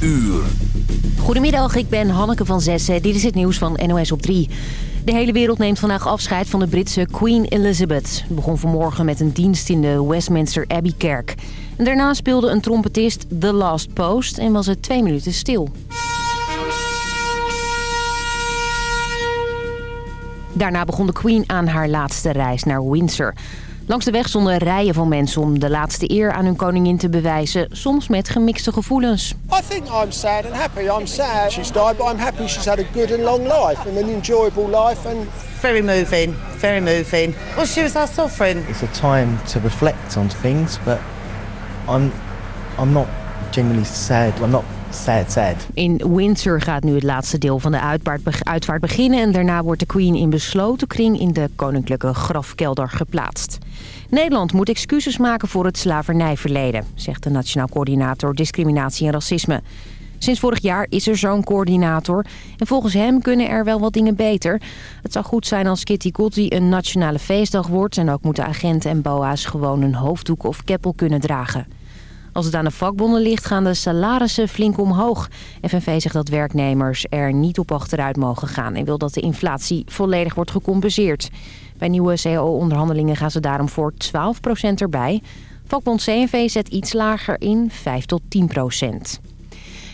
uur. Goedemiddag, ik ben Hanneke van Zessen. Dit is het nieuws van NOS op 3. De hele wereld neemt vandaag afscheid van de Britse Queen Elizabeth. Het begon vanmorgen met een dienst in de Westminster Abbey kerk. En daarna speelde een trompetist The Last Post en was het twee minuten stil. Daarna begon de Queen aan haar laatste reis naar Windsor. Langs de weg stonden rijen van mensen om de laatste eer aan hun koningin te bewijzen. Soms met gemixte gevoelens. I think I'm sad and happy. I'm sad she's died, but I'm happy she's had a good and long life and an enjoyable life. And Very moving, very moving. Well, she was our sovereign. It's a time to reflect on things, but I'm, I'm not genuinely sad. I'm not In Windsor gaat nu het laatste deel van de uitvaart, uitvaart beginnen... en daarna wordt de Queen in besloten kring in de koninklijke grafkelder geplaatst. Nederland moet excuses maken voor het slavernijverleden... zegt de Nationaal Coördinator Discriminatie en Racisme. Sinds vorig jaar is er zo'n coördinator. En volgens hem kunnen er wel wat dingen beter. Het zou goed zijn als Kitty Kotti een nationale feestdag wordt... en ook moeten agenten en boa's gewoon een hoofddoek of keppel kunnen dragen. Als het aan de vakbonden ligt, gaan de salarissen flink omhoog. FNV zegt dat werknemers er niet op achteruit mogen gaan... en wil dat de inflatie volledig wordt gecompenseerd. Bij nieuwe cao-onderhandelingen gaan ze daarom voor 12% erbij. Vakbond CNV zet iets lager in, 5 tot 10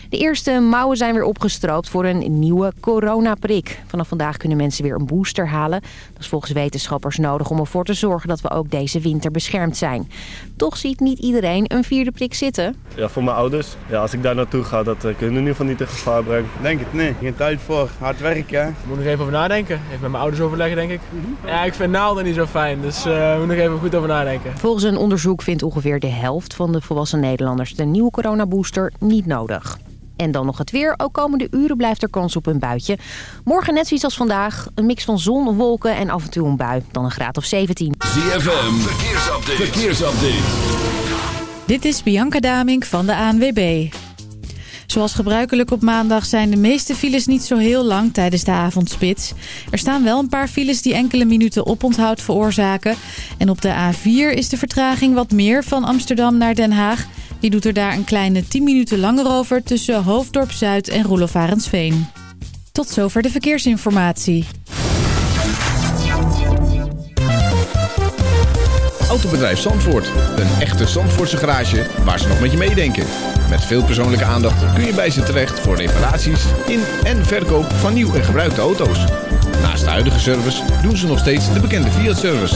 de eerste mouwen zijn weer opgestroopt voor een nieuwe coronaprik. Vanaf vandaag kunnen mensen weer een booster halen. Dat is volgens wetenschappers nodig om ervoor te zorgen dat we ook deze winter beschermd zijn. Toch ziet niet iedereen een vierde prik zitten. Ja, voor mijn ouders. Ja, als ik daar naartoe ga, dat eh, kunnen in ieder geval niet in gevaar brengen. Denk het niet. Geen tijd voor. Hard werken. hè. Ik moet nog even over nadenken. Even met mijn ouders overleggen, denk ik. Ja, ik vind naalden niet zo fijn, dus eh moet nog even goed over nadenken. Volgens een onderzoek vindt ongeveer de helft van de volwassen Nederlanders de nieuwe coronabooster niet nodig. En dan nog het weer. Ook komende uren blijft er kans op een buitje. Morgen net zoiets als vandaag. Een mix van zon, wolken en af en toe een bui. Dan een graad of 17. ZFM, verkeersupdate. verkeersupdate. Dit is Bianca Damink van de ANWB. Zoals gebruikelijk op maandag zijn de meeste files niet zo heel lang tijdens de avondspits. Er staan wel een paar files die enkele minuten oponthoud veroorzaken. En op de A4 is de vertraging wat meer van Amsterdam naar Den Haag. Die doet er daar een kleine 10 minuten langer over tussen Hoofddorp Zuid en Roelof Arendsveen. Tot zover de verkeersinformatie. Autobedrijf Zandvoort. Een echte Zandvoortse garage waar ze nog met je meedenken. Met veel persoonlijke aandacht kun je bij ze terecht voor reparaties in en verkoop van nieuw en gebruikte auto's. Naast de huidige service doen ze nog steeds de bekende Fiat-service.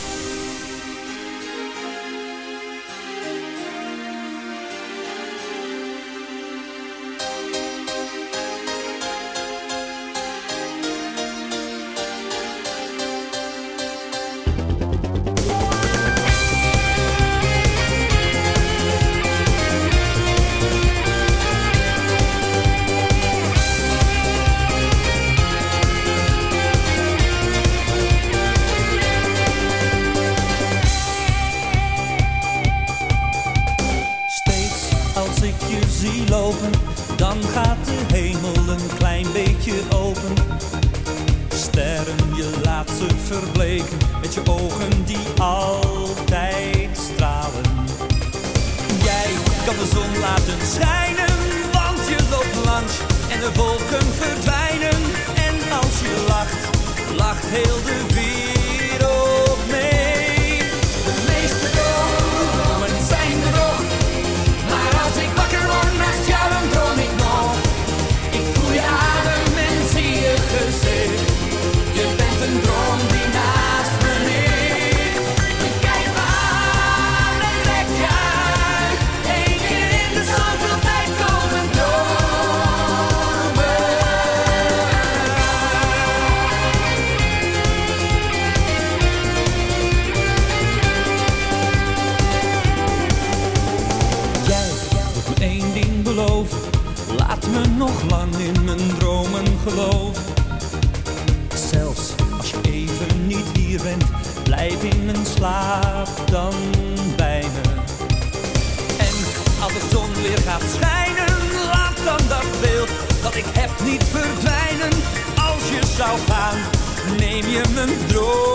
Je ogen die altijd stralen. Jij kan de zon laten schijnen, tiemblen droog.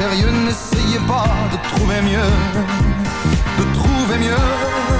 Sérieux. N'essayez pas de trouver mieux, de trouver mieux.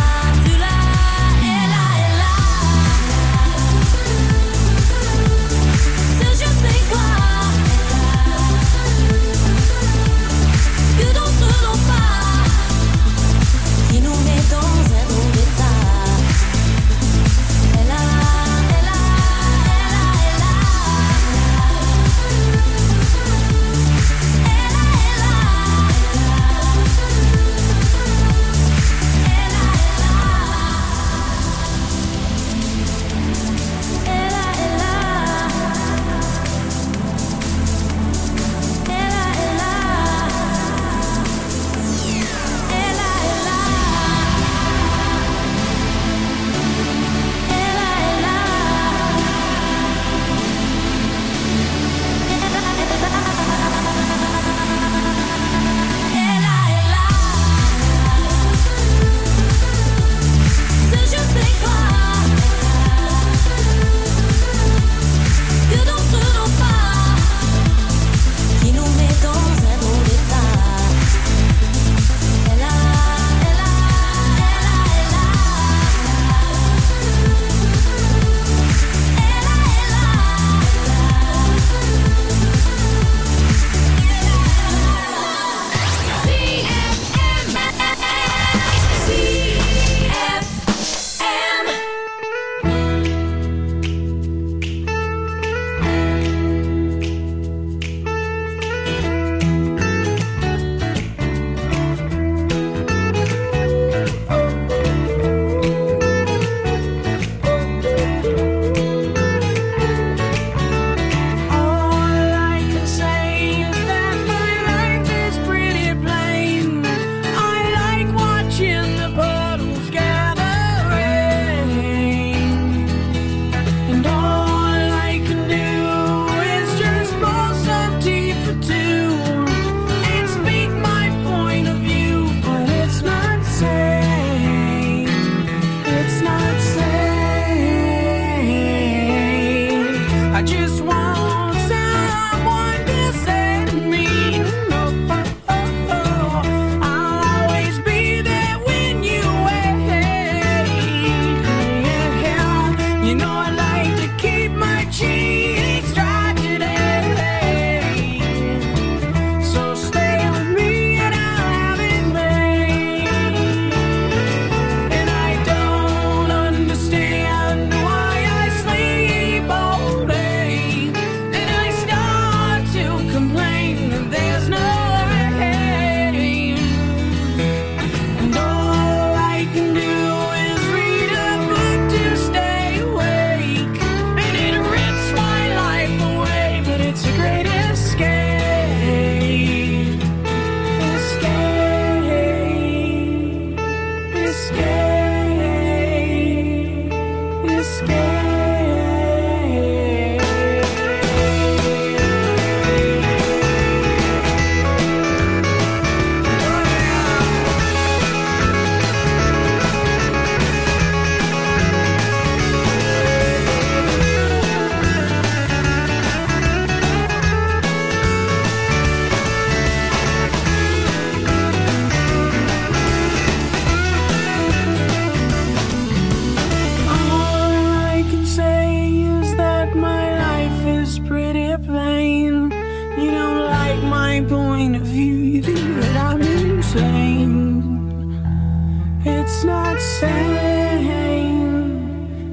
It's not sane.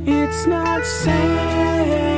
It's not sane.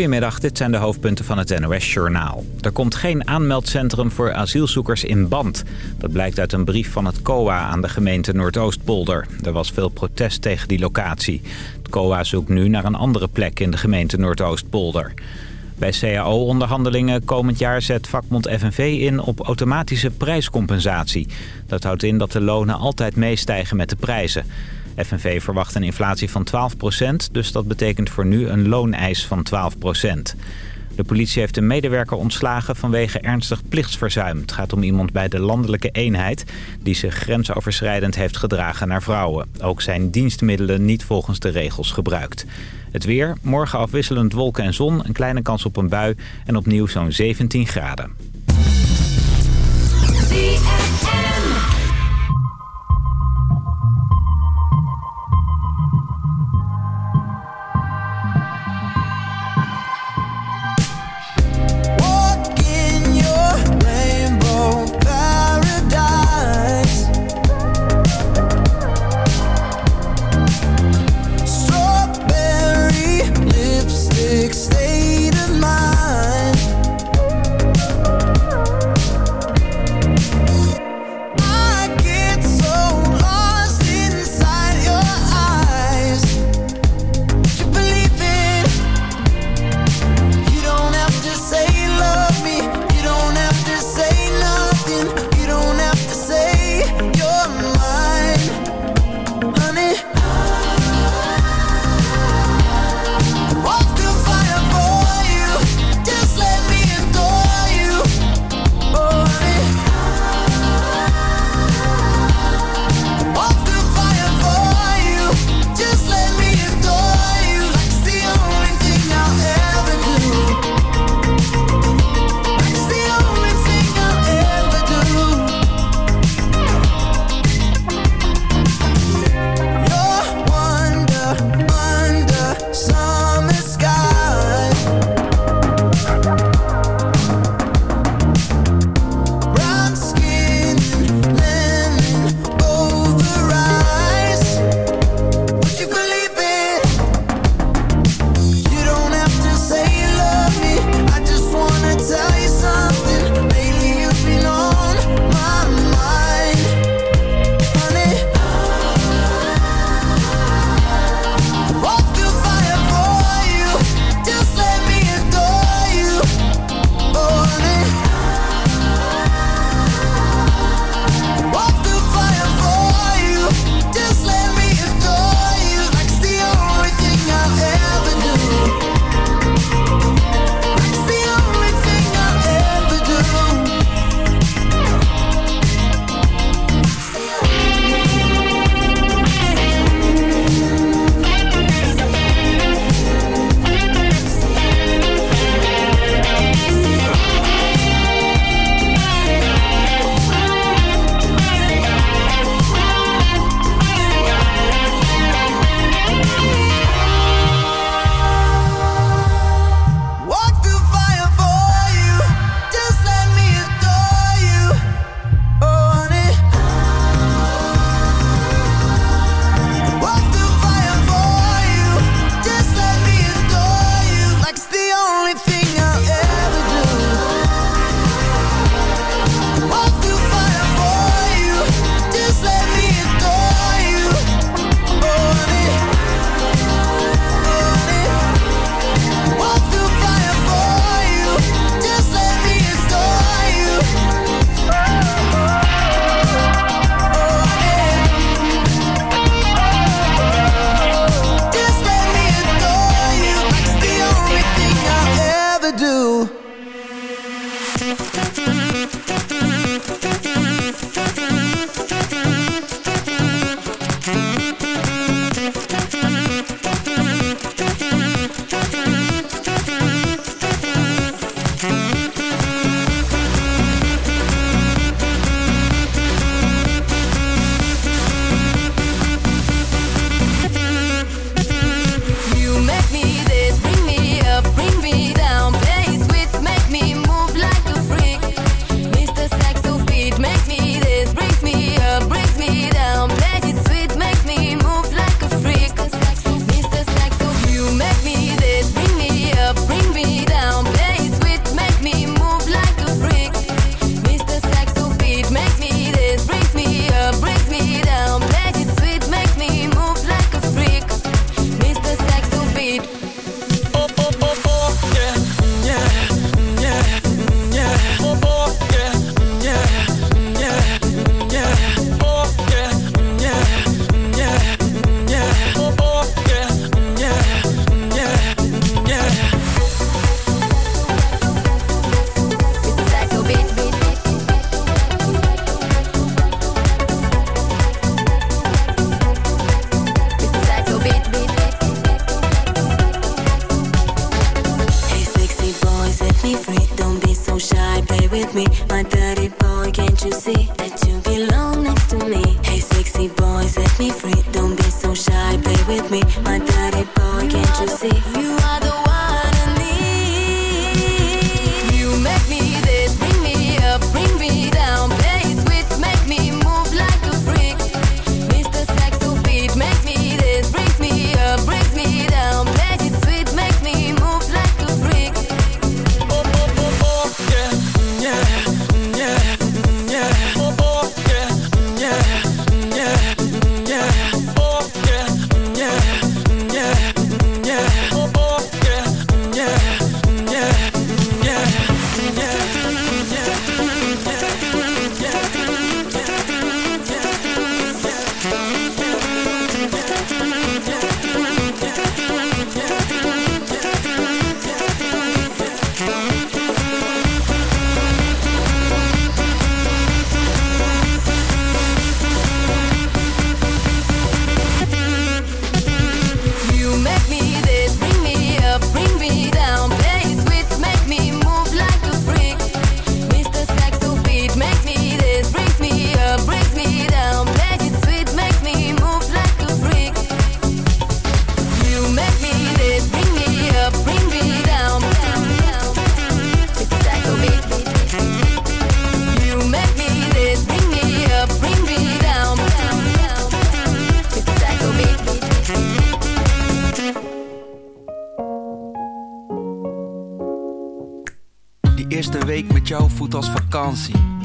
Goedemiddag, dit zijn de hoofdpunten van het NOS-journaal. Er komt geen aanmeldcentrum voor asielzoekers in Band. Dat blijkt uit een brief van het COA aan de gemeente Noordoostpolder. Er was veel protest tegen die locatie. Het COA zoekt nu naar een andere plek in de gemeente Noordoostpolder. Bij CAO-onderhandelingen komend jaar zet vakbond FNV in op automatische prijscompensatie. Dat houdt in dat de lonen altijd meestijgen met de prijzen. FNV verwacht een inflatie van 12%, dus dat betekent voor nu een looneis van 12%. De politie heeft een medewerker ontslagen vanwege ernstig plichtsverzuim. Het gaat om iemand bij de landelijke eenheid die zich grensoverschrijdend heeft gedragen naar vrouwen. Ook zijn dienstmiddelen niet volgens de regels gebruikt. Het weer, morgen afwisselend wolken en zon, een kleine kans op een bui en opnieuw zo'n 17 graden.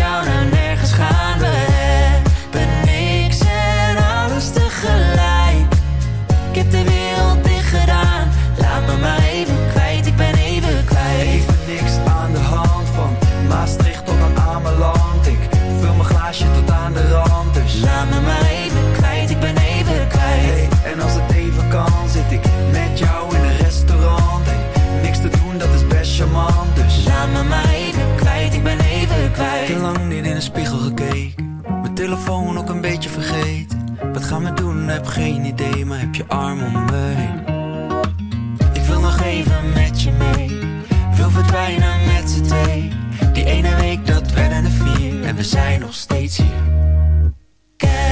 Arizona. heb geen idee, maar heb je arm om me. Ik wil nog even met je mee, wil verdwijnen met z'n twee. Die ene week dat werden er vier en we zijn nog steeds hier. Kijk.